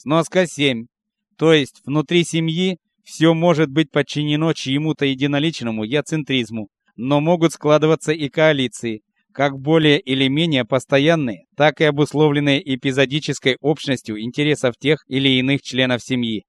Сноска 7. То есть внутри семьи все может быть подчинено чьему-то единоличному яцентризму, но могут складываться и коалиции, как более или менее постоянные, так и обусловленные эпизодической общностью интересов тех или иных членов семьи.